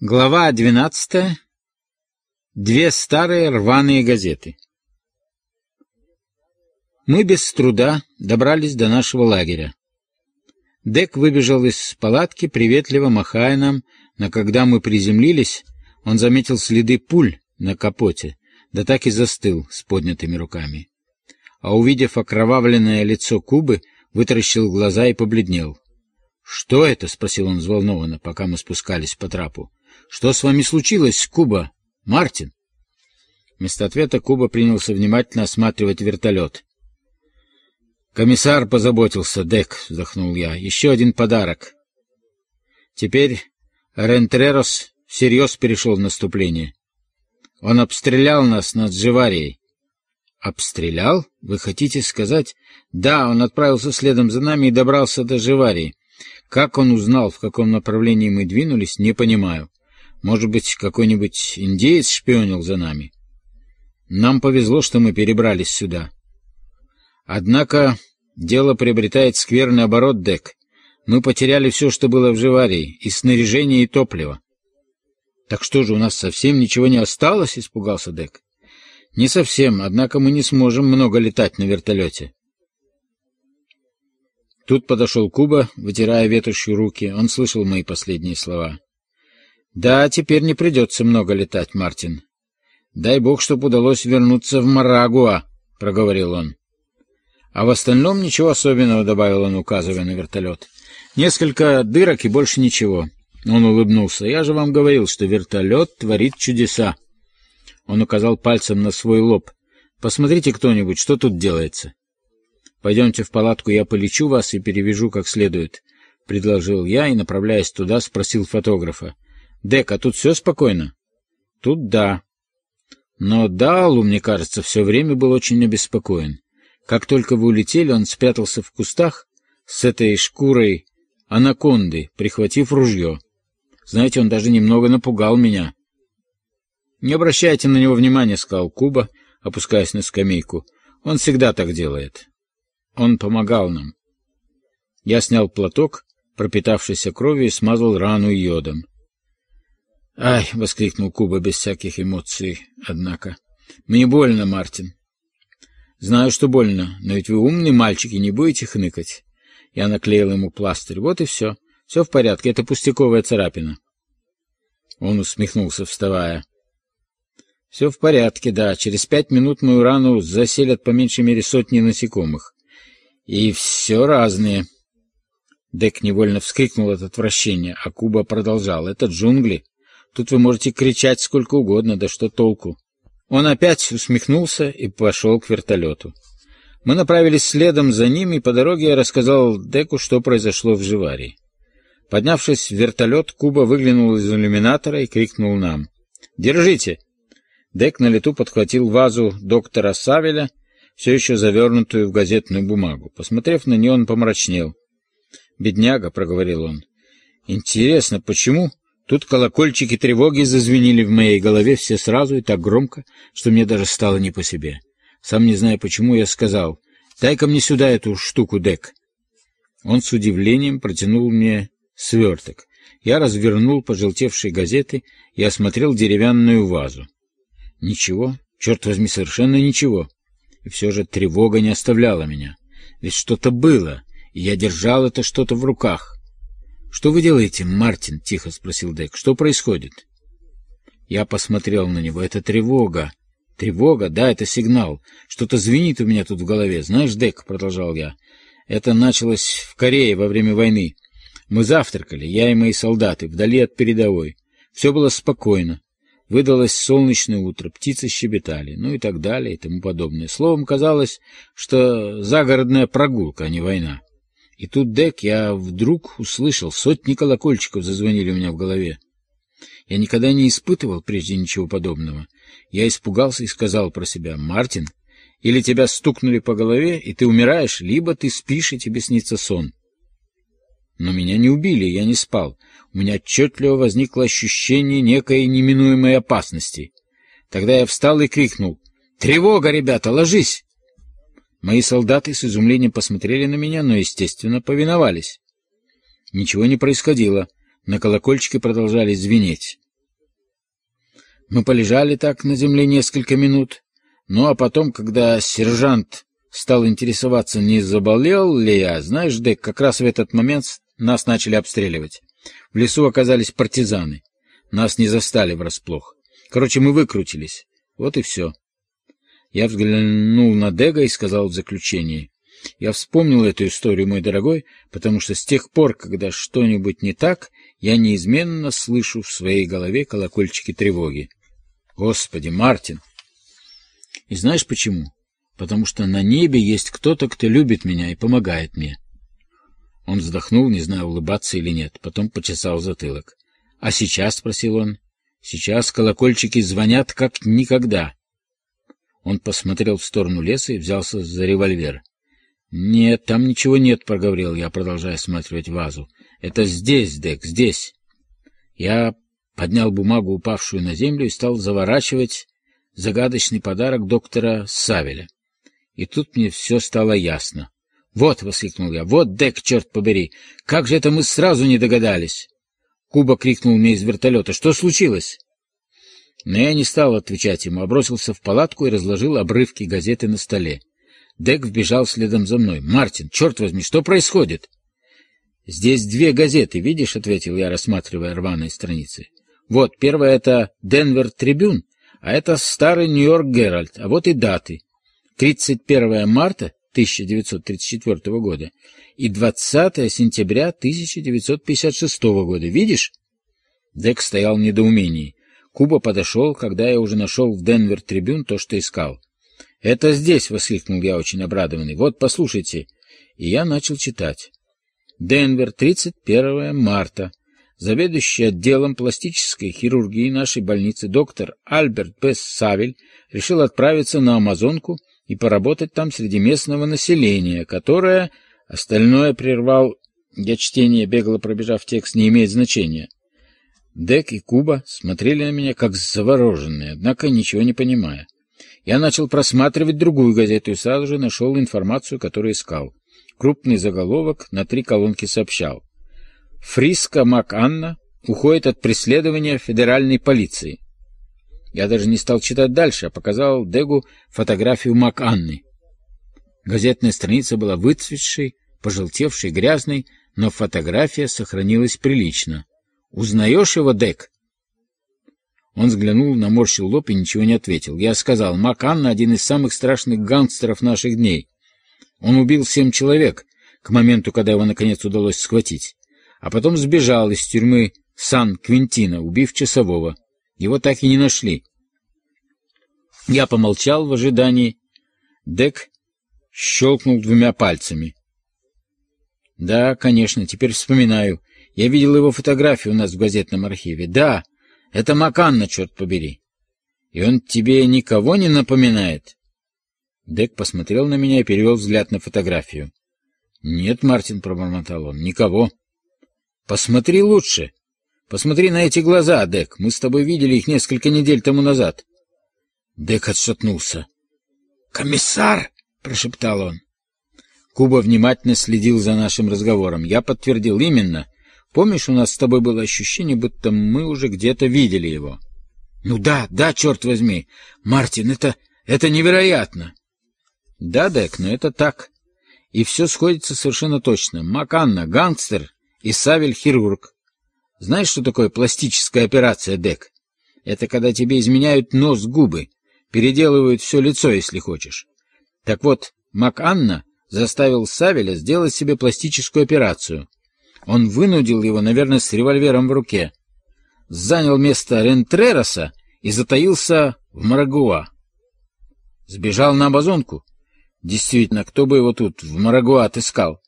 Глава двенадцатая. Две старые рваные газеты. Мы без труда добрались до нашего лагеря. Дек выбежал из палатки, приветливо махая нам, но когда мы приземлились, он заметил следы пуль на капоте, да так и застыл с поднятыми руками. А увидев окровавленное лицо Кубы, вытаращил глаза и побледнел. «Что это?» — спросил он взволнованно, пока мы спускались по трапу. Что с вами случилось, Куба? Мартин? Вместо ответа Куба принялся внимательно осматривать вертолет. «Комиссар позаботился, Дек», — вздохнул я. «Еще один подарок». Теперь Рентрерос всерьез перешел в наступление. Он обстрелял нас над Дживарией. «Обстрелял? Вы хотите сказать?» «Да, он отправился следом за нами и добрался до Живарии. Как он узнал, в каком направлении мы двинулись, не понимаю. Может быть, какой-нибудь индеец шпионил за нами? Нам повезло, что мы перебрались сюда. Однако дело приобретает скверный оборот, Дек. Мы потеряли все, что было в Живарии, и снаряжение, и топливо. — Так что же, у нас совсем ничего не осталось? — испугался Дек. — Не совсем, однако мы не сможем много летать на вертолете. Тут подошел Куба, вытирая ветошью руки. Он слышал мои последние слова. Да, теперь не придется много летать, Мартин. Дай бог, чтоб удалось вернуться в Марагуа, — проговорил он. А в остальном ничего особенного, — добавил он, указывая на вертолет. Несколько дырок и больше ничего. Он улыбнулся. Я же вам говорил, что вертолет творит чудеса. Он указал пальцем на свой лоб. Посмотрите кто-нибудь, что тут делается. Пойдемте в палатку, я полечу вас и перевяжу как следует, — предложил я и, направляясь туда, спросил фотографа. Дек, а тут все спокойно? Тут да. Но Далу, мне кажется, все время был очень обеспокоен. Как только вы улетели, он спрятался в кустах с этой шкурой анаконды, прихватив ружье. Знаете, он даже немного напугал меня. «Не обращайте на него внимания», — сказал Куба, опускаясь на скамейку. «Он всегда так делает. Он помогал нам». Я снял платок, пропитавшийся кровью, и смазал рану йодом. «Ай!» — воскликнул Куба без всяких эмоций, однако. «Мне больно, Мартин». «Знаю, что больно, но ведь вы умный мальчик и не будете хныкать». Я наклеил ему пластырь. «Вот и все. Все в порядке, это пустяковая царапина». Он усмехнулся, вставая. «Все в порядке, да. Через пять минут мою рану заселят по меньшей мере сотни насекомых. И все разные». Дек невольно вскрикнул от отвращения, а Куба продолжал. «Это джунгли. Тут вы можете кричать сколько угодно, да что толку. Он опять усмехнулся и пошел к вертолету. Мы направились следом за ним, и по дороге я рассказал Деку, что произошло в Живарии. Поднявшись в вертолет, Куба выглянул из иллюминатора и крикнул нам. «Держите!» Дек на лету подхватил вазу доктора Савеля, все еще завернутую в газетную бумагу. Посмотрев на нее, он помрачнел. «Бедняга», — проговорил он. «Интересно, почему Тут колокольчики тревоги зазвенели в моей голове все сразу и так громко, что мне даже стало не по себе. Сам не зная почему, я сказал, «Дай-ка мне сюда эту штуку, Дек». Он с удивлением протянул мне сверток. Я развернул пожелтевшие газеты и осмотрел деревянную вазу. Ничего, черт возьми, совершенно ничего. И все же тревога не оставляла меня. Ведь что-то было, и я держал это что-то в руках. «Что вы делаете, Мартин?» — тихо спросил Дек. «Что происходит?» Я посмотрел на него. «Это тревога». «Тревога? Да, это сигнал. Что-то звенит у меня тут в голове. Знаешь, Дек?» — продолжал я. «Это началось в Корее во время войны. Мы завтракали, я и мои солдаты, вдали от передовой. Все было спокойно. Выдалось солнечное утро, птицы щебетали, ну и так далее, и тому подобное. Словом, казалось, что загородная прогулка, а не война. И тут, Дек, я вдруг услышал, сотни колокольчиков зазвонили у меня в голове. Я никогда не испытывал прежде ничего подобного. Я испугался и сказал про себя, «Мартин, или тебя стукнули по голове, и ты умираешь, либо ты спишь, и тебе снится сон». Но меня не убили, я не спал. У меня отчетливо возникло ощущение некой неминуемой опасности. Тогда я встал и крикнул, «Тревога, ребята, ложись!» Мои солдаты с изумлением посмотрели на меня, но, естественно, повиновались. Ничего не происходило. На колокольчике продолжали звенеть. Мы полежали так на земле несколько минут, ну а потом, когда сержант стал интересоваться, не заболел ли я, знаешь, Дек, как раз в этот момент нас начали обстреливать. В лесу оказались партизаны. Нас не застали врасплох. Короче, мы выкрутились. Вот и все. Я взглянул на Дега и сказал в заключении. Я вспомнил эту историю, мой дорогой, потому что с тех пор, когда что-нибудь не так, я неизменно слышу в своей голове колокольчики тревоги. Господи, Мартин! И знаешь почему? Потому что на небе есть кто-то, кто любит меня и помогает мне. Он вздохнул, не зная, улыбаться или нет, потом почесал затылок. — А сейчас? — спросил он. — Сейчас колокольчики звонят, как никогда. Он посмотрел в сторону леса и взялся за револьвер. — Нет, там ничего нет, — проговорил я, продолжая осматривать вазу. — Это здесь, Дек, здесь. Я поднял бумагу, упавшую на землю, и стал заворачивать загадочный подарок доктора Савеля. И тут мне все стало ясно. «Вот!» — воскликнул я. «Вот, Дек, черт побери! Как же это мы сразу не догадались!» Куба крикнул мне из вертолета. «Что случилось?» Но я не стал отвечать ему, а бросился в палатку и разложил обрывки газеты на столе. Дек вбежал следом за мной. «Мартин, черт возьми, что происходит?» «Здесь две газеты, видишь?» — ответил я, рассматривая рваные страницы. «Вот, первая — это «Денвер Трибюн», а это «Старый Нью-Йорк Геральт», а вот и даты. 31 марта 1934 года и 20 сентября 1956 года. Видишь? Дек стоял в недоумении. Куба подошел, когда я уже нашел в Денвер Трибюн то, что искал. «Это здесь!» — воскликнул я, очень обрадованный. «Вот, послушайте!» И я начал читать. Денвер, 31 марта. Заведующий отделом пластической хирургии нашей больницы доктор Альберт Бесс Савель решил отправиться на Амазонку и поработать там среди местного населения, которое... Остальное прервал я чтение, бегло пробежав текст, не имеет значения. Дек и Куба смотрели на меня как завороженные, однако ничего не понимая. Я начал просматривать другую газету и сразу же нашел информацию, которую искал. Крупный заголовок на три колонки сообщал. Фриска МакАнна уходит от преследования федеральной полиции. Я даже не стал читать дальше, а показал Дегу фотографию МакАнны. Газетная страница была выцветшей, пожелтевшей, грязной, но фотография сохранилась прилично. «Узнаешь его, Дег?» Он взглянул, наморщил лоб и ничего не ответил. Я сказал, МакАнна — один из самых страшных гангстеров наших дней. Он убил семь человек к моменту, когда его наконец удалось схватить, а потом сбежал из тюрьмы Сан-Квинтина, убив часового. Его так и не нашли. Я помолчал в ожидании. Дек щелкнул двумя пальцами. Да, конечно, теперь вспоминаю. Я видел его фотографию у нас в газетном архиве. Да, это Маканна, черт побери. И он тебе никого не напоминает? Дек посмотрел на меня и перевел взгляд на фотографию. «Нет, Мартин», — пробормотал он, — «никого». «Посмотри лучше», Посмотри на эти глаза, Дек. Мы с тобой видели их несколько недель тому назад. Дек отшатнулся. «Комиссар!» — прошептал он. Куба внимательно следил за нашим разговором. Я подтвердил именно. Помнишь, у нас с тобой было ощущение, будто мы уже где-то видели его? Ну да, да, черт возьми. Мартин, это... это невероятно. Да, Дек, но это так. И все сходится совершенно точно. Маканна — гангстер и Савель — хирург. Знаешь, что такое пластическая операция, Дек? Это когда тебе изменяют нос, губы, переделывают все лицо, если хочешь. Так вот, МакАнна заставил Савеля сделать себе пластическую операцию. Он вынудил его, наверное, с револьвером в руке. Занял место Рентрероса и затаился в Марагуа. Сбежал на Амазонку. Действительно, кто бы его тут в Марагуа отыскал?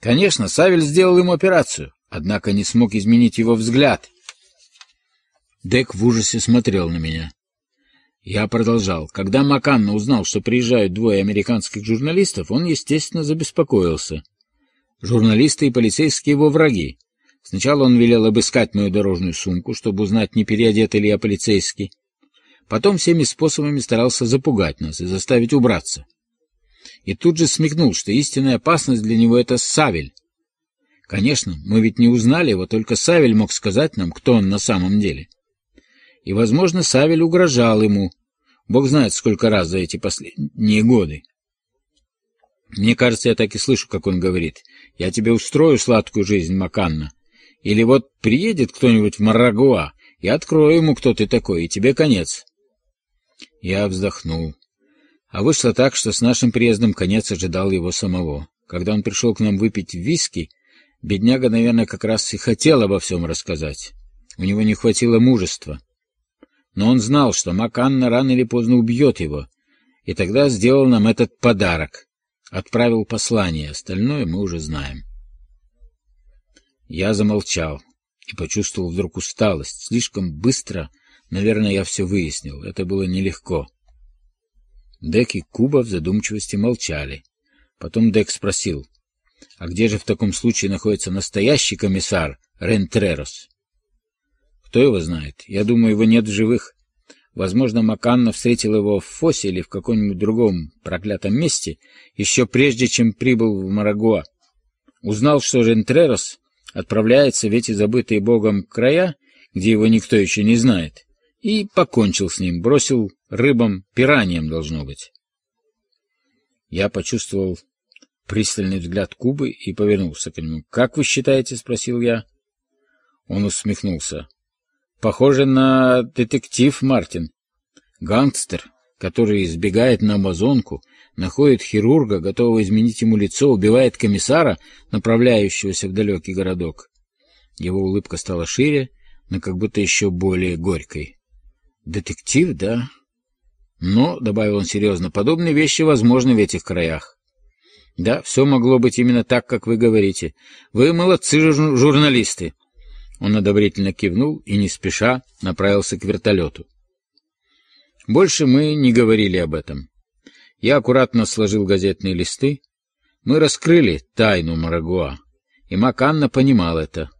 Конечно, Савель сделал ему операцию однако не смог изменить его взгляд. Дек в ужасе смотрел на меня. Я продолжал. Когда Маканна узнал, что приезжают двое американских журналистов, он, естественно, забеспокоился. Журналисты и полицейские его враги. Сначала он велел обыскать мою дорожную сумку, чтобы узнать, не переодет ли я полицейский. Потом всеми способами старался запугать нас и заставить убраться. И тут же смекнул, что истинная опасность для него — это Савель, Конечно, мы ведь не узнали его, только Савель мог сказать нам, кто он на самом деле. И, возможно, Савель угрожал ему. Бог знает, сколько раз за эти последние годы. Мне кажется, я так и слышу, как он говорит. «Я тебе устрою сладкую жизнь, Маканна». Или вот приедет кто-нибудь в Марагуа, и открою ему, кто ты такой, и тебе конец. Я вздохнул. А вышло так, что с нашим приездом конец ожидал его самого. Когда он пришел к нам выпить виски, бедняга, наверное, как раз и хотел обо всем рассказать. У него не хватило мужества. Но он знал, что Маканна рано или поздно убьет его, и тогда сделал нам этот подарок. Отправил послание, остальное мы уже знаем. Я замолчал и почувствовал вдруг усталость. Слишком быстро, наверное, я все выяснил. Это было нелегко. Дек и Куба в задумчивости молчали. Потом Дек спросил, «А где же в таком случае находится настоящий комиссар Рентрерос?» «Кто его знает? Я думаю, его нет в живых. Возможно, Маканна встретил его в Фосе или в каком-нибудь другом проклятом месте еще прежде, чем прибыл в Марагуа. Узнал, что Рентрерос отправляется в эти забытые Богом края, где его никто еще не знает, и покончил с ним, бросил рыбам, пиранием должно быть. Я почувствовал пристальный взгляд Кубы и повернулся к нему. «Как вы считаете?» — спросил я. Он усмехнулся. «Похоже на детектив, Мартин. Гангстер, который избегает на Амазонку, находит хирурга, готового изменить ему лицо, убивает комиссара, направляющегося в далекий городок. Его улыбка стала шире, но как будто еще более горькой. «Детектив, да?» «Но», — добавил он серьезно, — «подобные вещи возможны в этих краях». «Да, все могло быть именно так, как вы говорите. Вы молодцы, журналисты». Он одобрительно кивнул и не спеша направился к вертолету. Больше мы не говорили об этом. Я аккуратно сложил газетные листы. Мы раскрыли тайну Марагуа, и Маканна понимал это.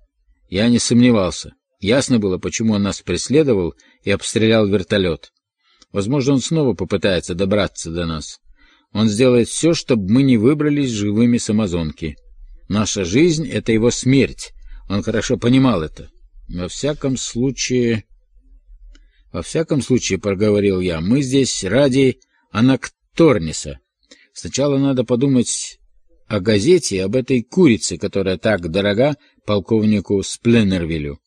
Я не сомневался. Ясно было, почему он нас преследовал и обстрелял вертолет. Возможно, он снова попытается добраться до нас. Он сделает все, чтобы мы не выбрались живыми с Амазонки. Наша жизнь — это его смерть. Он хорошо понимал это. Во всяком случае... «Во всяком случае, — проговорил я, — мы здесь ради Анакторниса. Сначала надо подумать о газете, об этой курице, которая так дорога полковнику Спленнервилю.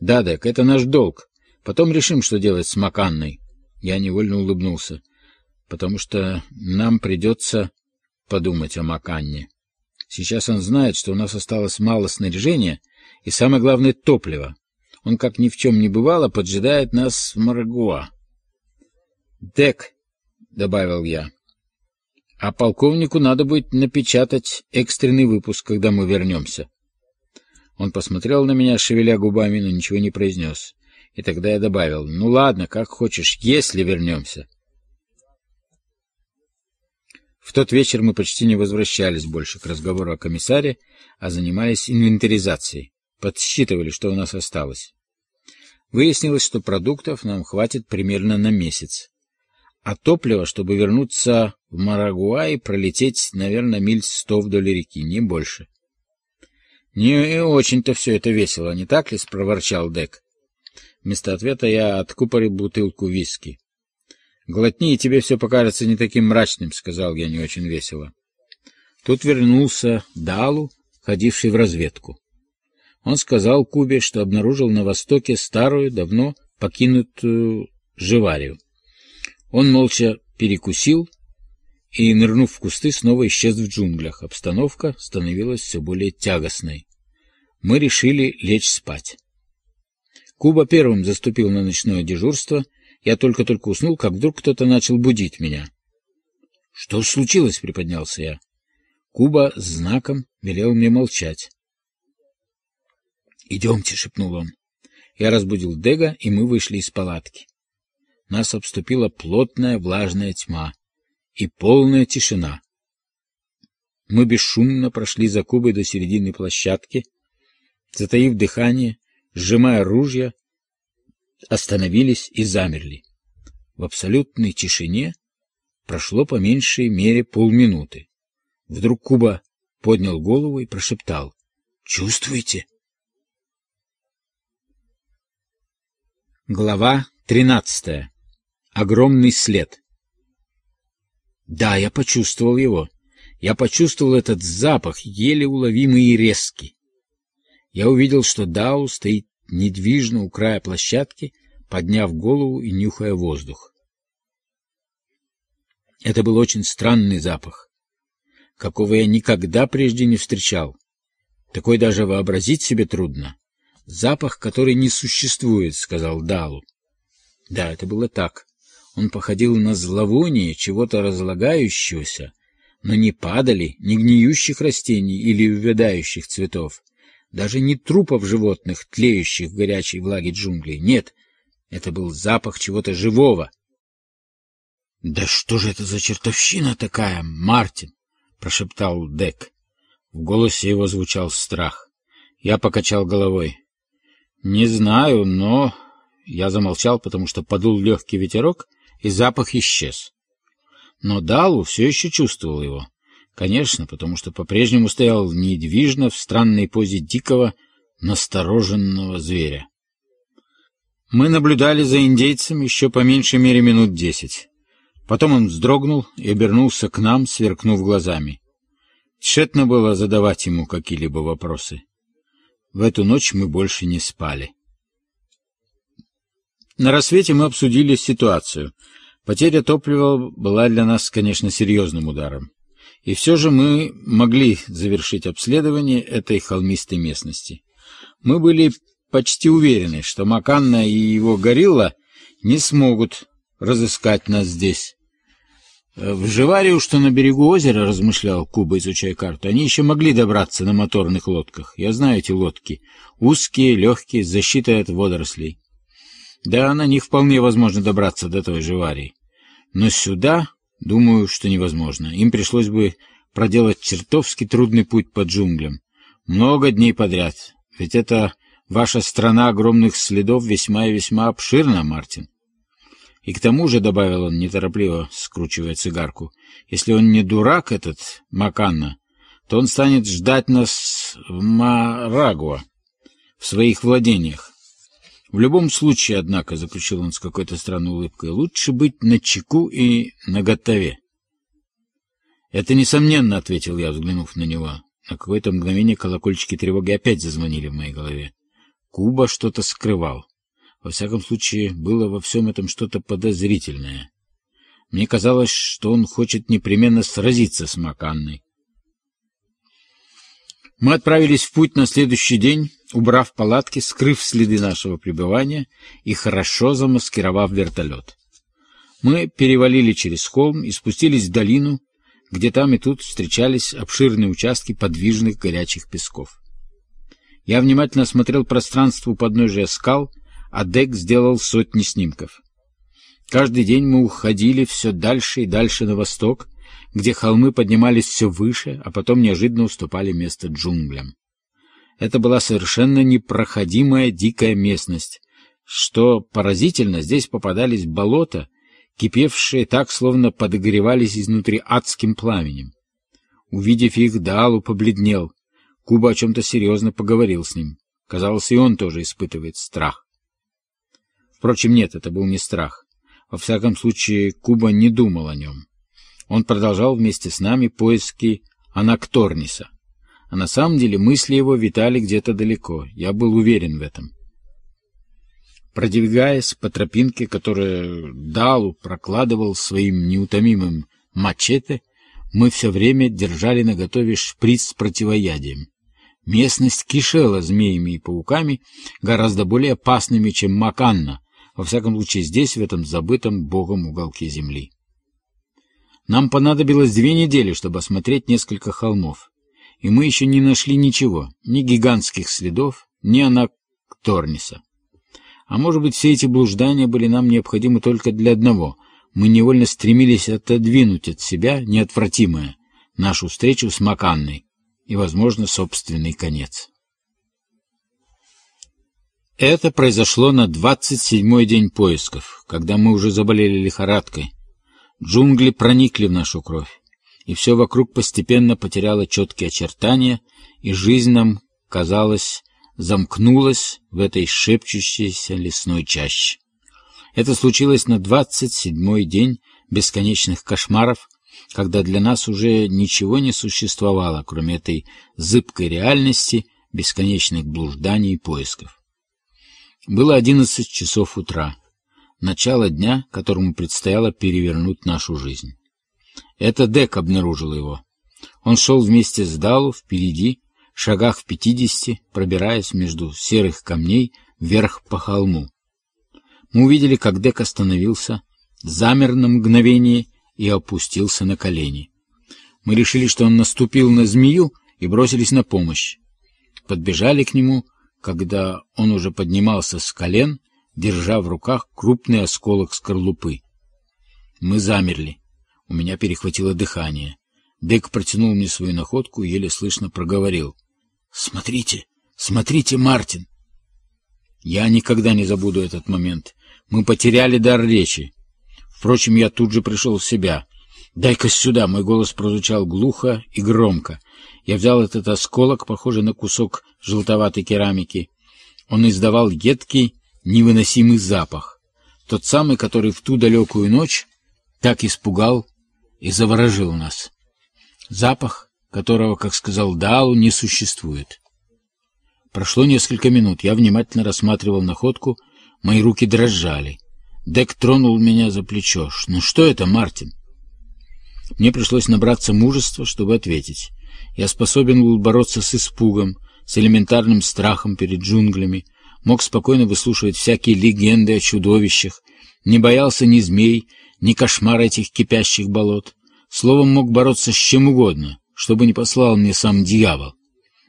Да, Дек, это наш долг. Потом решим, что делать с Маканной». Я невольно улыбнулся, потому что нам придется подумать о Маканне. Сейчас он знает, что у нас осталось мало снаряжения и, самое главное, топлива. Он, как ни в чем не бывало, поджидает нас в Марагуа. «Дек», — добавил я, — «а полковнику надо будет напечатать экстренный выпуск, когда мы вернемся». Он посмотрел на меня, шевеля губами, но ничего не произнес. И тогда я добавил, «Ну ладно, как хочешь, если вернемся». В тот вечер мы почти не возвращались больше к разговору о комиссаре, а занимались инвентаризацией, подсчитывали, что у нас осталось. Выяснилось, что продуктов нам хватит примерно на месяц. А топлива, чтобы вернуться в Марагуай, пролететь, наверное, миль сто вдоль реки, не больше. — Не очень-то все это весело, не так ли? — спроворчал Дек. Вместо ответа я откупорил бутылку виски. — Глотни, и тебе все покажется не таким мрачным, — сказал я не очень весело. Тут вернулся Далу, ходивший в разведку. Он сказал Кубе, что обнаружил на востоке старую, давно покинутую живарию. Он молча перекусил и, нырнув в кусты, снова исчез в джунглях. Обстановка становилась все более тягостной. Мы решили лечь спать. Куба первым заступил на ночное дежурство. Я только-только уснул, как вдруг кто-то начал будить меня. — Что случилось? — приподнялся я. Куба знаком велел мне молчать. «Идемте», — шепнул он. Я разбудил Дега, и мы вышли из палатки. Нас обступила плотная влажная тьма и полная тишина. Мы бесшумно прошли за Кубой до середины площадки, затаив дыхание, сжимая ружья, остановились и замерли. В абсолютной тишине прошло по меньшей мере полминуты. Вдруг Куба поднял голову и прошептал. — Чувствуете? Глава тринадцатая. Огромный след. Да, я почувствовал его. Я почувствовал этот запах, еле уловимый и резкий. Я увидел, что Дау стоит недвижно у края площадки, подняв голову и нюхая воздух. Это был очень странный запах, какого я никогда прежде не встречал. Такой даже вообразить себе трудно. «Запах, который не существует», — сказал Далу. Да, это было так. Он походил на зловоние чего-то разлагающегося, но не падали, не гниющих растений или увядающих цветов, даже не трупов животных, тлеющих в горячей влаге джунглей. Нет, это был запах чего-то живого. — Да что же это за чертовщина такая, Мартин? — прошептал Дек. В голосе его звучал страх. Я покачал головой. «Не знаю, но...» Я замолчал, потому что подул легкий ветерок, и запах исчез. Но Далу все еще чувствовал его. Конечно, потому что по-прежнему стоял недвижно в странной позе дикого, настороженного зверя. Мы наблюдали за индейцем еще по меньшей мере минут десять. Потом он вздрогнул и обернулся к нам, сверкнув глазами. Тщетно было задавать ему какие-либо вопросы. В эту ночь мы больше не спали. На рассвете мы обсудили ситуацию. Потеря топлива была для нас, конечно, серьезным ударом. И все же мы могли завершить обследование этой холмистой местности. Мы были почти уверены, что Маканна и его горилла не смогут разыскать нас здесь. В Живарию, что на берегу озера, размышлял Куба, изучая карту, они еще могли добраться на моторных лодках. Я знаю эти лодки. Узкие, легкие, с защитой от водорослей. Да, на них вполне возможно добраться до той Живарии. Но сюда, думаю, что невозможно. Им пришлось бы проделать чертовски трудный путь по джунглям. Много дней подряд. Ведь это ваша страна огромных следов весьма и весьма обширна, Мартин. И к тому же, — добавил он, неторопливо скручивая цигарку, — если он не дурак, этот Маканна, то он станет ждать нас в Марагуа, в своих владениях. В любом случае, однако, — заключил он с какой-то странной улыбкой, — лучше быть на чеку и наготове. — Это несомненно, — ответил я, взглянув на него. На какое-то мгновение колокольчики тревоги опять зазвонили в моей голове. Куба что-то скрывал. Во всяком случае, было во всем этом что-то подозрительное. Мне казалось, что он хочет непременно сразиться с Маканной. Мы отправились в путь на следующий день, убрав палатки, скрыв следы нашего пребывания и хорошо замаскировав вертолет. Мы перевалили через холм и спустились в долину, где там и тут встречались обширные участки подвижных горячих песков. Я внимательно осмотрел пространство у подножия скал — а Дек сделал сотни снимков. Каждый день мы уходили все дальше и дальше на восток, где холмы поднимались все выше, а потом неожиданно уступали место джунглям. Это была совершенно непроходимая дикая местность. Что поразительно, здесь попадались болота, кипевшие так, словно подогревались изнутри адским пламенем. Увидев их, Даалу побледнел. Куба о чем-то серьезно поговорил с ним. Казалось, и он тоже испытывает страх. Впрочем, нет, это был не страх. Во всяком случае, Куба не думал о нем. Он продолжал вместе с нами поиски Анакторниса. На самом деле мысли его витали где-то далеко. Я был уверен в этом. Продвигаясь по тропинке, которую Далу прокладывал своим неутомимым мачете, мы все время держали наготове шприц с противоядием. Местность кишела змеями и пауками, гораздо более опасными, чем Маканна, во всяком случае здесь, в этом забытом богом уголке земли. Нам понадобилось две недели, чтобы осмотреть несколько холмов, и мы еще не нашли ничего, ни гигантских следов, ни анакторниса. А может быть, все эти блуждания были нам необходимы только для одного. Мы невольно стремились отодвинуть от себя неотвратимое, нашу встречу с Маканной и, возможно, собственный конец. Это произошло на двадцать седьмой день поисков, когда мы уже заболели лихорадкой. Джунгли проникли в нашу кровь, и все вокруг постепенно потеряло четкие очертания, и жизнь нам, казалось, замкнулась в этой шепчущейся лесной чаще. Это случилось на двадцать седьмой день бесконечных кошмаров, когда для нас уже ничего не существовало, кроме этой зыбкой реальности, бесконечных блужданий и поисков. Было одиннадцать часов утра, начало дня, которому предстояло перевернуть нашу жизнь. Это Дек обнаружил его. Он шел вместе с Далу впереди, шагах в пятидесяти, пробираясь между серых камней вверх по холму. Мы увидели, как Дек остановился, замер на мгновение и опустился на колени. Мы решили, что он наступил на змею и бросились на помощь. Подбежали к нему, когда он уже поднимался с колен, держа в руках крупный осколок скорлупы. Мы замерли. У меня перехватило дыхание. Дек протянул мне свою находку и еле слышно проговорил. «Смотрите, смотрите, Мартин!» Я никогда не забуду этот момент. Мы потеряли дар речи. Впрочем, я тут же пришел в себя. «Дай-ка сюда!» — мой голос прозвучал глухо и громко. Я взял этот осколок, похожий на кусок желтоватой керамики. Он издавал едкий, невыносимый запах. Тот самый, который в ту далекую ночь так испугал и заворожил нас. Запах, которого, как сказал Даалу, не существует. Прошло несколько минут. Я внимательно рассматривал находку. Мои руки дрожали. Дек тронул меня за плечо. «Ну что это, Мартин?» Мне пришлось набраться мужества, чтобы ответить. Я способен был бороться с испугом, с элементарным страхом перед джунглями, мог спокойно выслушивать всякие легенды о чудовищах, не боялся ни змей, ни кошмара этих кипящих болот. Словом, мог бороться с чем угодно, чтобы не послал мне сам дьявол.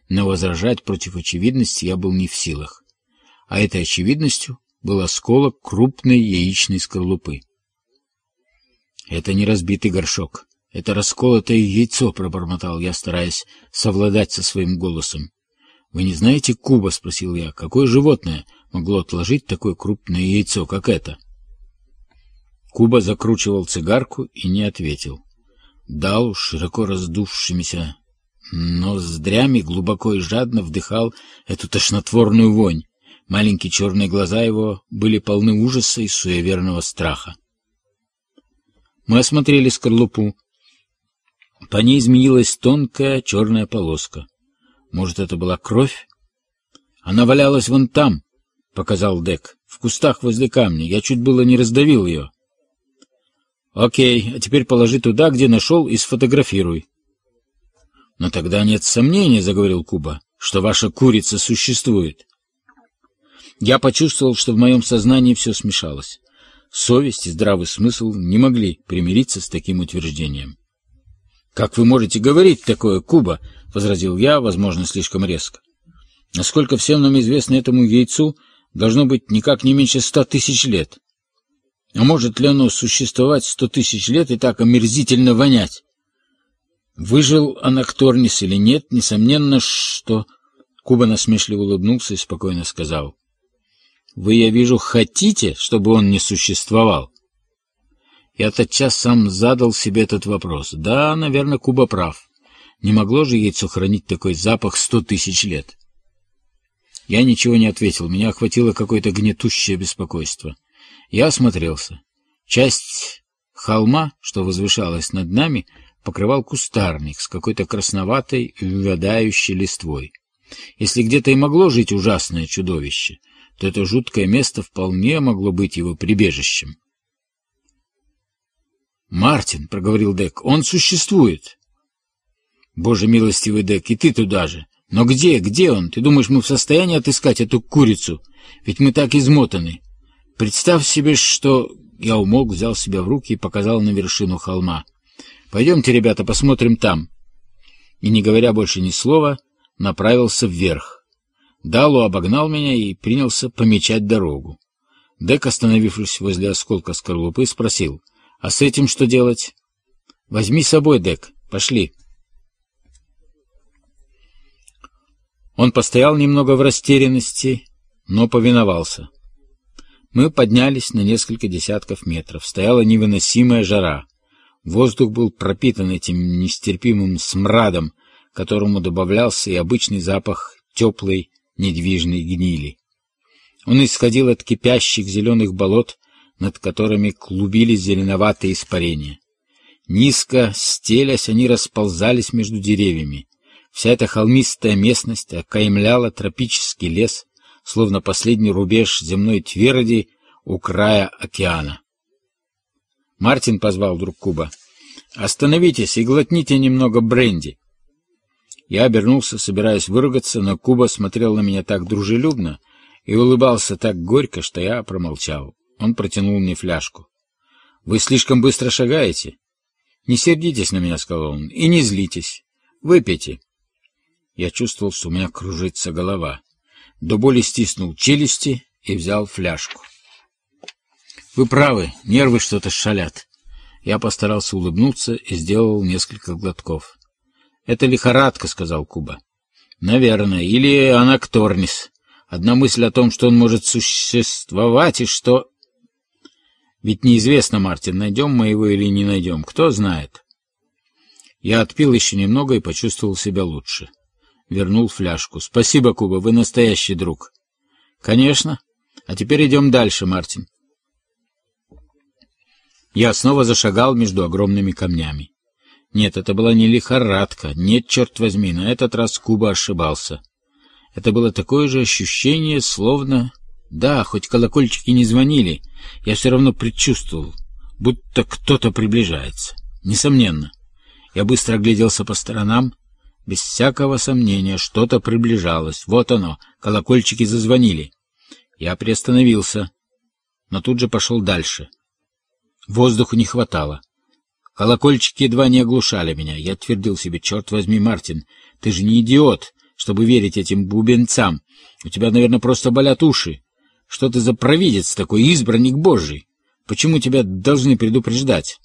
Но возражать против очевидности я был не в силах. А этой очевидностью был осколок крупной яичной скорлупы. «Это не разбитый горшок. Это расколотое яйцо», — пробормотал я, стараясь совладать со своим голосом. «Вы не знаете Куба?» — спросил я. «Какое животное могло отложить такое крупное яйцо, как это?» Куба закручивал цигарку и не ответил. Дал широко раздувшимися ноздрями глубоко и жадно вдыхал эту тошнотворную вонь. Маленькие черные глаза его были полны ужаса и суеверного страха. Мы осмотрели скорлупу. По ней изменилась тонкая черная полоска. Может, это была кровь? Она валялась вон там, — показал Дек, — в кустах возле камня. Я чуть было не раздавил ее. Окей, а теперь положи туда, где нашел, и сфотографируй. Но тогда нет сомнений, — заговорил Куба, — что ваша курица существует. Я почувствовал, что в моем сознании все смешалось. Совесть и здравый смысл не могли примириться с таким утверждением. «Как вы можете говорить такое, Куба?» — возразил я, возможно, слишком резко. «Насколько всем нам известно этому яйцу, должно быть никак не меньше ста тысяч лет. А может ли оно существовать сто тысяч лет и так омерзительно вонять? Выжил Анакторнис или нет, несомненно, что...» Куба насмешливо улыбнулся и спокойно сказал. Вы, я вижу, хотите, чтобы он не существовал? Я тотчас сам задал себе этот вопрос. Да, наверное, Куба прав. Не могло же яйцо хранить такой запах сто тысяч лет. Я ничего не ответил, меня охватило какое-то гнетущее беспокойство. Я осмотрелся. Часть холма, что возвышалась над нами, покрывал кустарник с какой-то красноватой, увядающей листвой. Если где-то и могло жить ужасное чудовище, то это жуткое место вполне могло быть его прибежищем. «Мартин», — проговорил Дек, — «он существует». «Боже милостивый Дек, и ты туда же. Но где, где он? Ты думаешь, мы в состоянии отыскать эту курицу? Ведь мы так измотаны. Представь себе, что...» Я умолк, взял себя в руки и показал на вершину холма. «Пойдемте, ребята, посмотрим там». И, не говоря больше ни слова, направился вверх. Далу обогнал меня и принялся помечать дорогу. Дек, остановившись возле осколка скорлупы, спросил, «А с этим что делать?» «Возьми с собой, Дек. Пошли». Он постоял немного в растерянности, но повиновался. Мы поднялись на несколько десятков метров. Стояла невыносимая жара. Воздух был пропитан этим нестерпимым смрадом, которому добавлялся и обычный запах теплой недвижной гнили. Он исходил от кипящих зеленых болот, над которыми клубились зеленоватые испарения. Низко, стелясь, они расползались между деревьями. Вся эта холмистая местность окаймляла тропический лес, словно последний рубеж земной тверди у края океана. Мартин позвал друг Куба. «Остановитесь и глотните немного бренди». Я обернулся, собираясь выругаться, но Куба смотрел на меня так дружелюбно и улыбался так горько, что я промолчал. Он протянул мне фляжку. «Вы слишком быстро шагаете?» «Не сердитесь на меня», — сказал он, — «и не злитесь. Выпейте». Я чувствовал, что у меня кружится голова. До боли стиснул челюсти и взял фляжку. «Вы правы, нервы что-то шалят». Я постарался улыбнуться и сделал несколько глотков. «Это лихорадка», — сказал Куба. «Наверное. Или анакторнис. Одна мысль о том, что он может существовать, и что...» «Ведь неизвестно, Мартин, найдем мы его или не найдем. Кто знает?» Я отпил еще немного и почувствовал себя лучше. Вернул фляжку. «Спасибо, Куба, вы настоящий друг». «Конечно. А теперь идем дальше, Мартин». Я снова зашагал между огромными камнями. Нет, это была не лихорадка. Нет, черт возьми, на этот раз Куба ошибался. Это было такое же ощущение, словно... Да, хоть колокольчики не звонили, я все равно предчувствовал, будто кто-то приближается. Несомненно. Я быстро огляделся по сторонам. Без всякого сомнения, что-то приближалось. Вот оно, колокольчики зазвонили. Я приостановился, но тут же пошел дальше. Воздуху не хватало. Колокольчики едва не оглушали меня. Я твердил себе, черт возьми, Мартин, ты же не идиот, чтобы верить этим бубенцам. У тебя, наверное, просто болят уши. Что ты за провидец такой, избранник Божий? Почему тебя должны предупреждать?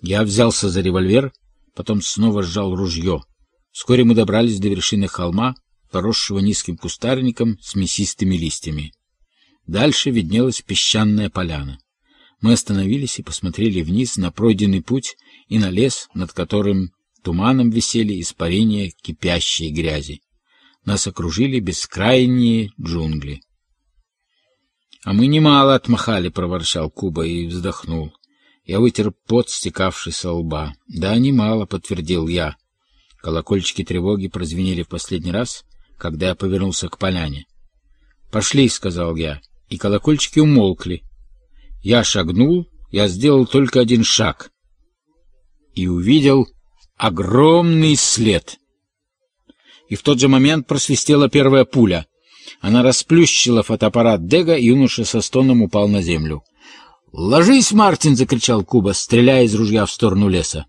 Я взялся за револьвер, потом снова сжал ружье. Вскоре мы добрались до вершины холма, поросшего низким кустарником с мясистыми листьями. Дальше виднелась песчаная поляна. Мы остановились и посмотрели вниз на пройденный путь и на лес, над которым туманом висели испарения кипящей грязи. Нас окружили бескрайние джунгли. — А мы немало отмахали, — проворчал Куба и вздохнул. Я вытер пот, стекавший со лба. — Да, немало, — подтвердил я. Колокольчики тревоги прозвенели в последний раз, когда я повернулся к поляне. — Пошли, — сказал я, и колокольчики умолкли. Я шагнул, я сделал только один шаг и увидел огромный след. И в тот же момент просвистела первая пуля. Она расплющила фотоаппарат Дега, и юноша со стоном упал на землю. «Ложись, Мартин!» — закричал Куба, стреляя из ружья в сторону леса.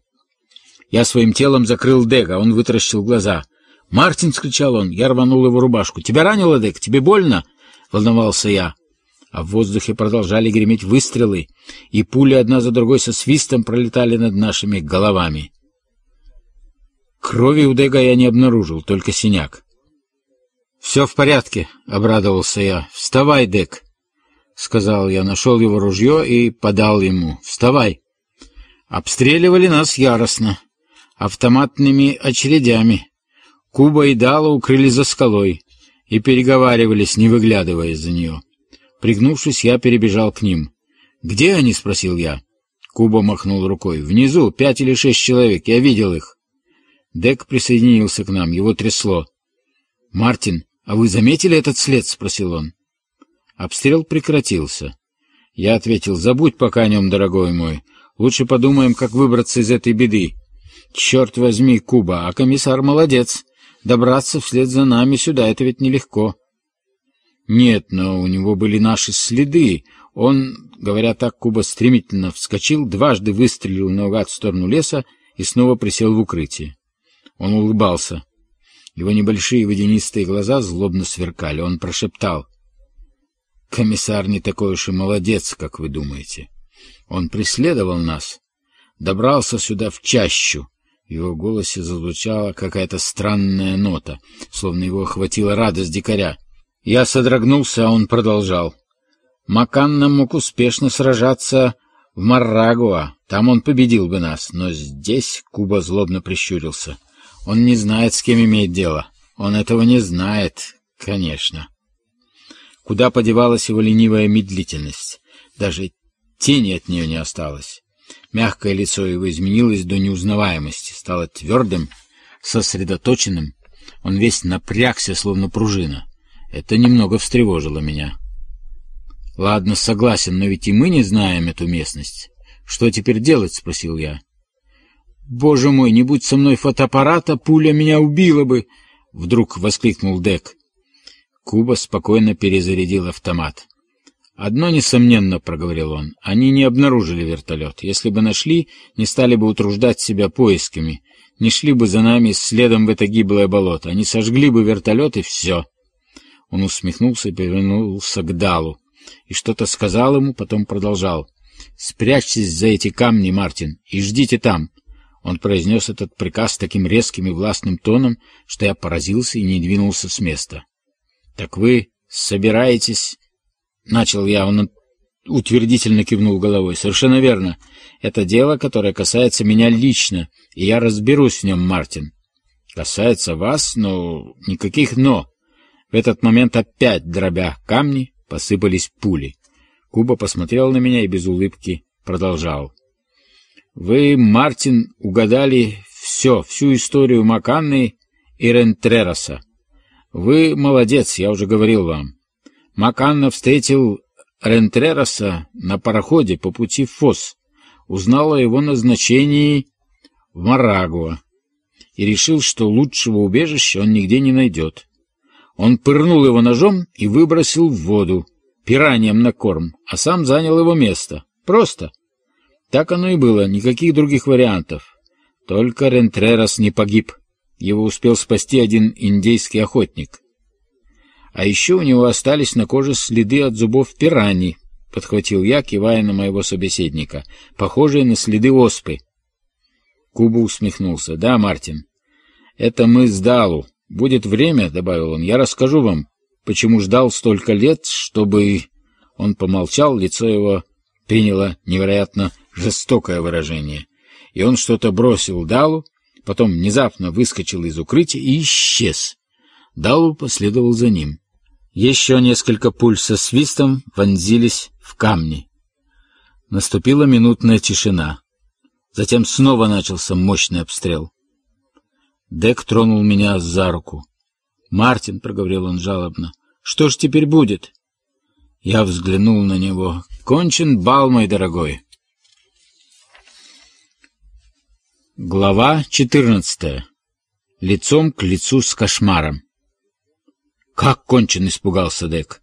Я своим телом закрыл Дега, он вытаращил глаза. «Мартин!» — скричал он, я рванул его рубашку. «Тебя ранило, Дег? Тебе больно?» — волновался я а в воздухе продолжали греметь выстрелы, и пули одна за другой со свистом пролетали над нашими головами. Крови у Дега я не обнаружил, только синяк. «Все в порядке», — обрадовался я. «Вставай, Дек», — сказал я, нашел его ружье и подал ему. «Вставай». Обстреливали нас яростно, автоматными очередями. Куба и Дала укрыли за скалой и переговаривались, не выглядывая из-за нее. Пригнувшись, я перебежал к ним. «Где они?» — спросил я. Куба махнул рукой. «Внизу пять или шесть человек. Я видел их». Дек присоединился к нам. Его трясло. «Мартин, а вы заметили этот след?» — спросил он. Обстрел прекратился. Я ответил. «Забудь пока о нем, дорогой мой. Лучше подумаем, как выбраться из этой беды. Черт возьми, Куба, а комиссар молодец. Добраться вслед за нами сюда — это ведь нелегко». Нет, но у него были наши следы. Он, говоря так, Куба стремительно вскочил, дважды выстрелил наугад в сторону леса и снова присел в укрытие. Он улыбался. Его небольшие водянистые глаза злобно сверкали. Он прошептал. «Комиссар не такой уж и молодец, как вы думаете. Он преследовал нас, добрался сюда в чащу». В его голосе зазвучала какая-то странная нота, словно его охватила радость дикаря. Я содрогнулся, а он продолжал. Маканна мог успешно сражаться в Маррагуа, там он победил бы нас, но здесь Куба злобно прищурился. Он не знает, с кем имеет дело. Он этого не знает. Конечно. Куда подевалась его ленивая медлительность? Даже тени от нее не осталось. Мягкое лицо его изменилось до неузнаваемости, стало твердым, сосредоточенным. Он весь напрягся, словно пружина. Это немного встревожило меня. «Ладно, согласен, но ведь и мы не знаем эту местность. Что теперь делать?» — спросил я. «Боже мой, не будь со мной фотоаппарата, пуля меня убила бы!» — вдруг воскликнул Дек. Куба спокойно перезарядил автомат. «Одно несомненно», — проговорил он, — «они не обнаружили вертолет. Если бы нашли, не стали бы утруждать себя поисками, не шли бы за нами следом в это гиблое болото. Они сожгли бы вертолет, и все». Он усмехнулся и повернулся к Далу. И что-то сказал ему, потом продолжал. «Спрячьтесь за эти камни, Мартин, и ждите там. Он произнес этот приказ таким резким и властным тоном, что я поразился и не двинулся с места. — Так вы собираетесь... — начал я, он утвердительно кивнул головой. — Совершенно верно. Это дело, которое касается меня лично, и я разберусь в нем, Мартин. — Касается вас, но... Никаких «но». В этот момент опять, дробя камни, посыпались пули. Куба посмотрел на меня и без улыбки продолжал. Вы, Мартин, угадали все, всю историю Маканны и Рентрероса. Вы молодец, я уже говорил вам. Маканна встретил Рентрероса на пароходе по пути в Фос, узнал о его назначении в Марагуа и решил, что лучшего убежища он нигде не найдет. Он пырнул его ножом и выбросил в воду, пиранием на корм, а сам занял его место. Просто. Так оно и было, никаких других вариантов. Только Рентрерос не погиб. Его успел спасти один индейский охотник. А еще у него остались на коже следы от зубов пираний, подхватил я, кивая на моего собеседника, похожие на следы оспы. Куба усмехнулся. «Да, Мартин, это мы с Далу. Будет время, — добавил он, — я расскажу вам, почему ждал столько лет, чтобы...» Он помолчал, лицо его приняло невероятно жестокое выражение. И он что-то бросил Далу, потом внезапно выскочил из укрытия и исчез. Далу последовал за ним. Еще несколько пуль со свистом вонзились в камни. Наступила минутная тишина. Затем снова начался мощный обстрел. Дек тронул меня за руку. «Мартин», — проговорил он жалобно, — «что ж теперь будет?» Я взглянул на него. «Кончен бал, мой дорогой». Глава 14. Лицом к лицу с кошмаром. Как кончен испугался Дек.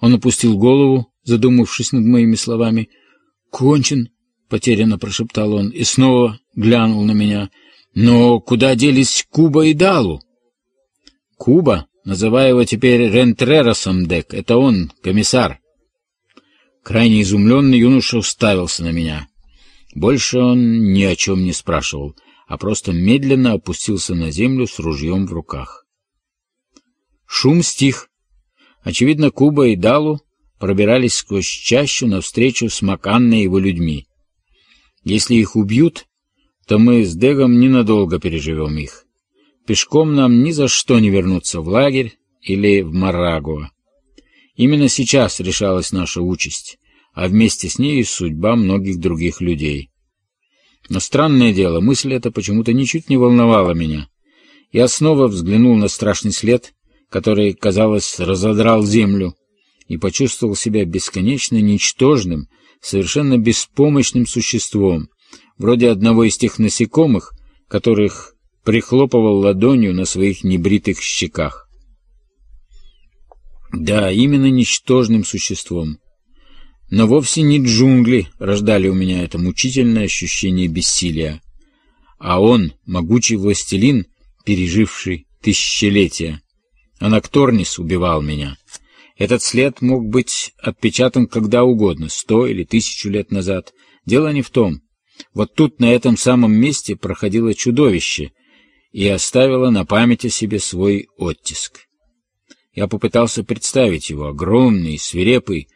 Он опустил голову, задумавшись над моими словами. «Кончен», — потерянно прошептал он, и снова глянул на меня. «Но куда делись Куба и Далу?» «Куба, называя его теперь Рентреросом, Дек, это он, комиссар». Крайне изумленный юноша уставился на меня. Больше он ни о чем не спрашивал, а просто медленно опустился на землю с ружьем в руках. Шум стих. Очевидно, Куба и Далу пробирались сквозь чащу навстречу с Маканной и его людьми. Если их убьют, то мы с Дегом ненадолго переживем их. Пешком нам ни за что не вернуться в лагерь или в Марагуа. Именно сейчас решалась наша участь а вместе с ней и судьба многих других людей. Но странное дело, мысль эта почему-то ничуть не волновала меня. Я снова взглянул на страшный след, который, казалось, разодрал землю, и почувствовал себя бесконечно ничтожным, совершенно беспомощным существом, вроде одного из тех насекомых, которых прихлопывал ладонью на своих небритых щеках. Да, именно ничтожным существом. Но вовсе не джунгли рождали у меня это мучительное ощущение бессилия, а он, могучий властелин, переживший тысячелетия. Анакторнис убивал меня. Этот след мог быть отпечатан когда угодно, сто или тысячу лет назад. Дело не в том. Вот тут, на этом самом месте, проходило чудовище и оставило на памяти себе свой оттиск. Я попытался представить его, огромный, свирепый,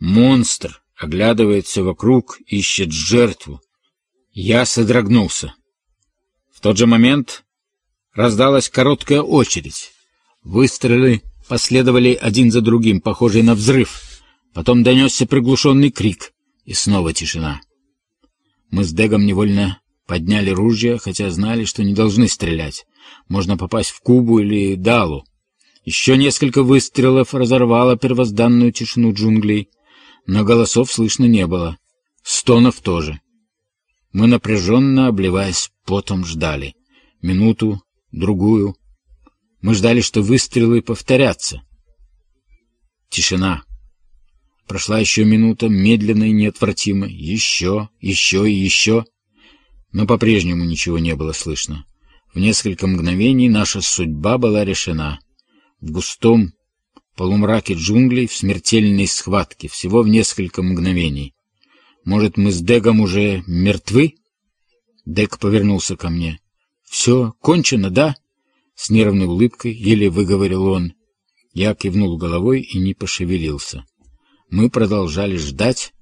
Монстр оглядывается вокруг, ищет жертву. Я содрогнулся. В тот же момент раздалась короткая очередь. Выстрелы последовали один за другим, похожие на взрыв. Потом донесся приглушенный крик, и снова тишина. Мы с Дегом невольно подняли ружья, хотя знали, что не должны стрелять. Можно попасть в Кубу или Далу. Еще несколько выстрелов разорвало первозданную тишину джунглей, но голосов слышно не было. Стонов тоже. Мы напряженно, обливаясь потом, ждали. Минуту, другую. Мы ждали, что выстрелы повторятся. Тишина. Прошла еще минута, медленно и неотвратимо. Еще, еще и еще. Но по-прежнему ничего не было слышно. В несколько мгновений наша судьба была решена. В густом полумраке джунглей, в смертельной схватке, всего в несколько мгновений. Может, мы с Дегом уже мертвы? Дег повернулся ко мне. «Все, кончено, да?» С нервной улыбкой еле выговорил он. Я кивнул головой и не пошевелился. Мы продолжали ждать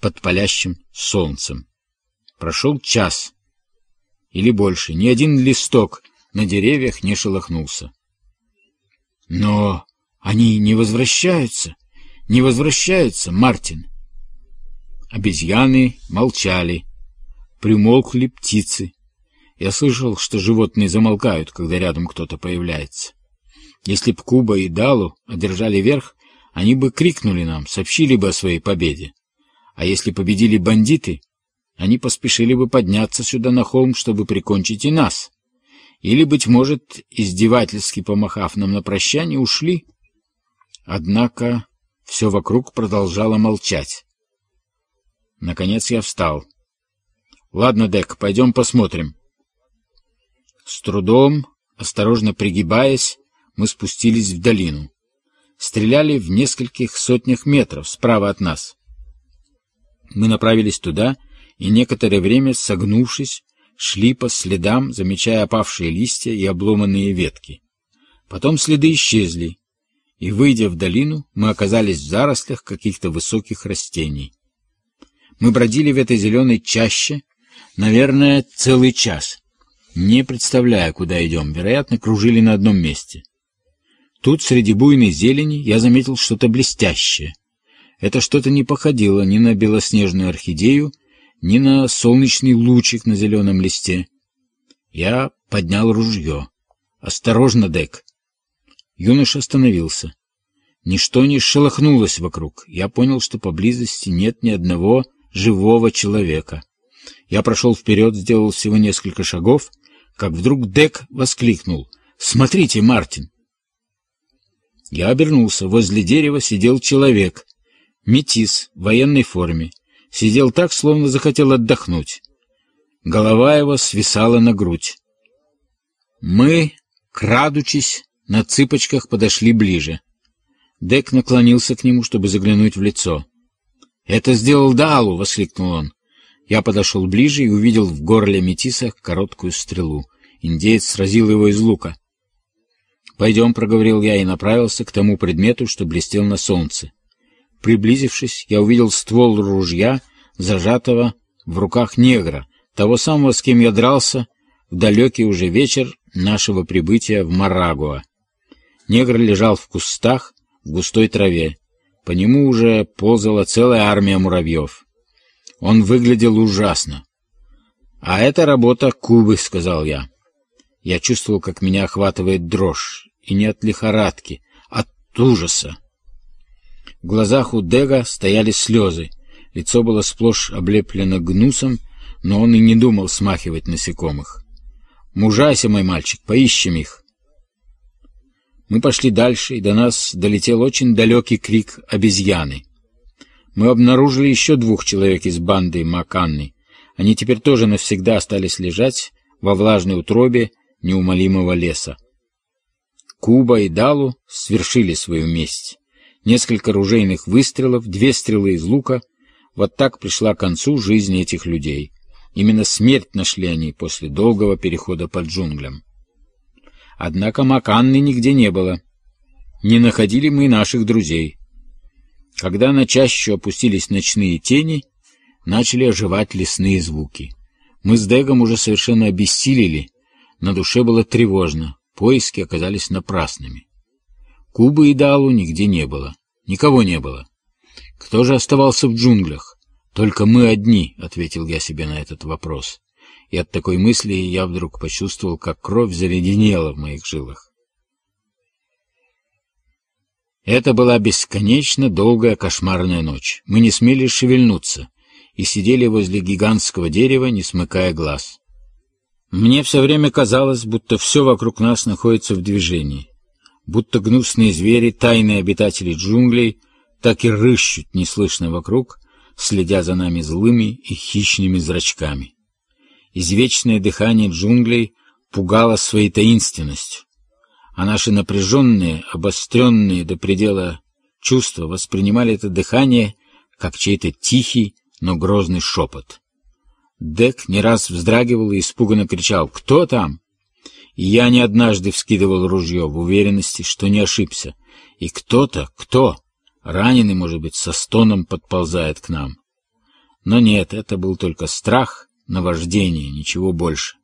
под палящим солнцем. Прошел час или больше, ни один листок на деревьях не шелохнулся. Но они не возвращаются, не возвращаются, Мартин. Обезьяны молчали, примолкли птицы. Я слышал, что животные замолкают, когда рядом кто-то появляется. Если б Куба и Далу одержали верх, они бы крикнули нам, сообщили бы о своей победе. А если победили бандиты, они поспешили бы подняться сюда на холм, чтобы прикончить и нас. Или, быть может, издевательски помахав нам на прощание, ушли. Однако все вокруг продолжало молчать. Наконец я встал. «Ладно, Дек, пойдем посмотрим». С трудом, осторожно пригибаясь, мы спустились в долину. Стреляли в нескольких сотнях метров справа от нас. Мы направились туда и некоторое время, согнувшись, шли по следам, замечая опавшие листья и обломанные ветки. Потом следы исчезли, и, выйдя в долину, мы оказались в зарослях каких-то высоких растений. Мы бродили в этой зеленой чаще, наверное, целый час, не представляя, куда идем, вероятно, кружили на одном месте. Тут, среди буйной зелени, я заметил что-то блестящее. Это что-то не походило ни на белоснежную орхидею, ни на солнечный лучик на зеленом листе. Я поднял ружье. «Осторожно, Дек!» Юноша остановился. Ничто не шелохнулось вокруг. Я понял, что поблизости нет ни одного живого человека. Я прошел вперед, сделал всего несколько шагов, как вдруг Дек воскликнул. «Смотрите, Мартин!» Я обернулся. Возле дерева сидел человек. Метис в военной форме. Сидел так, словно захотел отдохнуть. Голова его свисала на грудь. Мы, крадучись, на цыпочках подошли ближе. Дек наклонился к нему, чтобы заглянуть в лицо. «Это сделал Далу!» — воскликнул он. Я подошел ближе и увидел в горле метиса короткую стрелу. Индеец сразил его из лука. «Пойдем», — проговорил я и направился к тому предмету, что блестел на солнце. Приблизившись, я увидел ствол ружья, зажатого в руках негра, того самого, с кем я дрался в далекий уже вечер нашего прибытия в Марагуа. Негр лежал в кустах, в густой траве. По нему уже ползала целая армия муравьев. Он выглядел ужасно. «А это работа Кубы», — сказал я. Я чувствовал, как меня охватывает дрожь, и не от лихорадки, а от ужаса. В глазах у Дега стояли слезы. Лицо было сплошь облеплено гнусом, но он и не думал смахивать насекомых. «Мужайся, мой мальчик, поищем их!» Мы пошли дальше, и до нас долетел очень далекий крик обезьяны. Мы обнаружили еще двух человек из банды Маканны. Они теперь тоже навсегда остались лежать во влажной утробе неумолимого леса. Куба и Далу свершили свою месть. Несколько ружейных выстрелов, две стрелы из лука. Вот так пришла к концу жизнь этих людей. Именно смерть нашли они после долгого перехода по джунглям. Однако Маканны нигде не было. Не находили мы наших друзей. Когда на чащу опустились ночные тени, начали оживать лесные звуки. Мы с Дегом уже совершенно обессилели, на душе было тревожно, поиски оказались напрасными. Кубы и Далу нигде не было. Никого не было. Кто же оставался в джунглях? Только мы одни, — ответил я себе на этот вопрос. И от такой мысли я вдруг почувствовал, как кровь заледенела в моих жилах. Это была бесконечно долгая кошмарная ночь. Мы не смели шевельнуться и сидели возле гигантского дерева, не смыкая глаз. Мне все время казалось, будто все вокруг нас находится в движении, будто гнусные звери, тайные обитатели джунглей, так и рыщут неслышно вокруг, следя за нами злыми и хищными зрачками. Извечное дыхание джунглей пугало своей таинственностью, а наши напряженные, обостренные до предела чувства воспринимали это дыхание как чей-то тихий, но грозный шепот. Дек не раз вздрагивал и испуганно кричал «Кто там?». И я не однажды вскидывал ружье в уверенности, что не ошибся. И кто-то, кто, раненый, может быть, со стоном подползает к нам. Но нет, это был только страх, наваждение, ничего больше.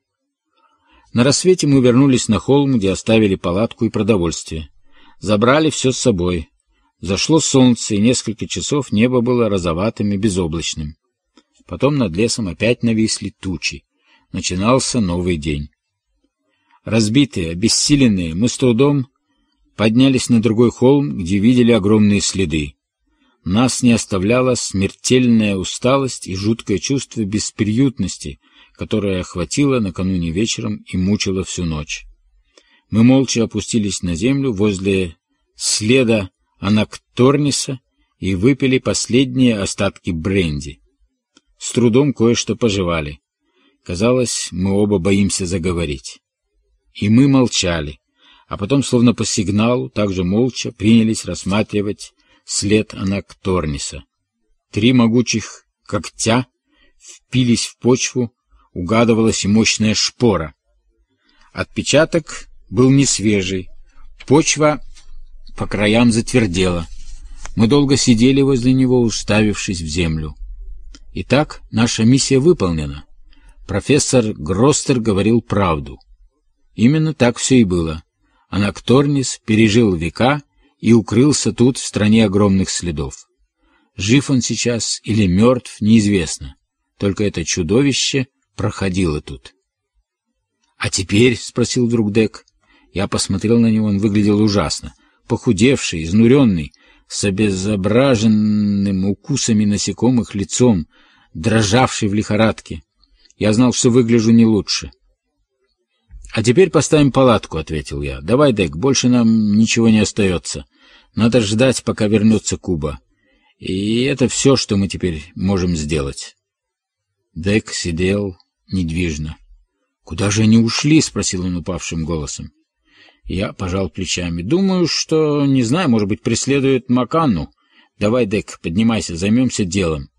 На рассвете мы вернулись на холм, где оставили палатку и продовольствие. Забрали все с собой. Зашло солнце, и несколько часов небо было розоватым и безоблачным. Потом над лесом опять нависли тучи. Начинался новый день. Разбитые, обессиленные, мы с трудом поднялись на другой холм, где видели огромные следы. Нас не оставляла смертельная усталость и жуткое чувство бесприютности, которое охватило накануне вечером и мучило всю ночь. Мы молча опустились на землю возле следа Анакторниса и выпили последние остатки бренди. С трудом кое-что пожевали. Казалось, мы оба боимся заговорить. И мы молчали, а потом, словно по сигналу, также молча принялись рассматривать след Анакторниса. Три могучих когтя впились в почву, угадывалась и мощная шпора. Отпечаток был не свежий, почва по краям затвердела. Мы долго сидели возле него, уставившись в землю. Итак, наша миссия выполнена. Профессор Гростер говорил правду. Именно так все и было. Анакторнис пережил века и укрылся тут, в стране огромных следов. Жив он сейчас или мертв, неизвестно. Только это чудовище проходило тут. — А теперь? — спросил вдруг Дек. Я посмотрел на него, он выглядел ужасно. Похудевший, изнуренный, с обезображенным укусами насекомых лицом, дрожавший в лихорадке. Я знал, что выгляжу не лучше. «А теперь поставим палатку», — ответил я. «Давай, Дек, больше нам ничего не остается. Надо ждать, пока вернется Куба. И это все, что мы теперь можем сделать». Дек сидел недвижно. «Куда же они ушли?» — спросил он упавшим голосом. Я пожал плечами. «Думаю, что, не знаю, может быть, преследует Маканну. Давай, Дек, поднимайся, займемся делом».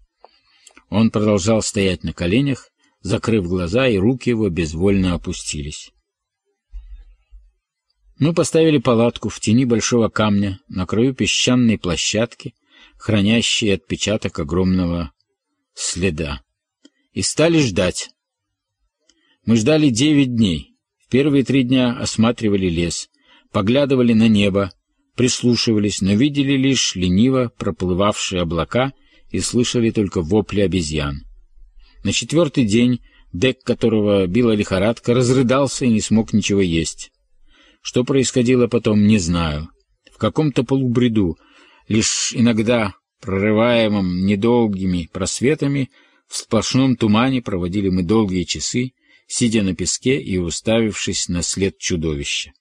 Он продолжал стоять на коленях, закрыв глаза, и руки его безвольно опустились. Мы поставили палатку в тени большого камня на краю песчаной площадки, хранящей отпечаток огромного следа, и стали ждать. Мы ждали девять дней. В первые три дня осматривали лес, поглядывали на небо, прислушивались, но видели лишь лениво проплывавшие облака — и слышали только вопли обезьян. На четвертый день Дек, которого била лихорадка, разрыдался и не смог ничего есть. Что происходило потом, не знаю. В каком-то полубреду, лишь иногда прорываемым недолгими просветами, в сплошном тумане проводили мы долгие часы, сидя на песке и уставившись на след чудовища.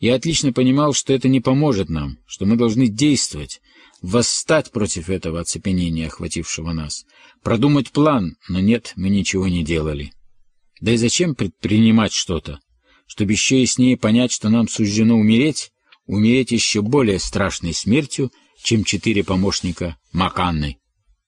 Я отлично понимал, что это не поможет нам, что мы должны действовать, восстать против этого оцепенения, охватившего нас, продумать план, но нет, мы ничего не делали. Да и зачем предпринимать что-то? Чтобы еще яснее понять, что нам суждено умереть, умереть еще более страшной смертью, чем четыре помощника Маканны.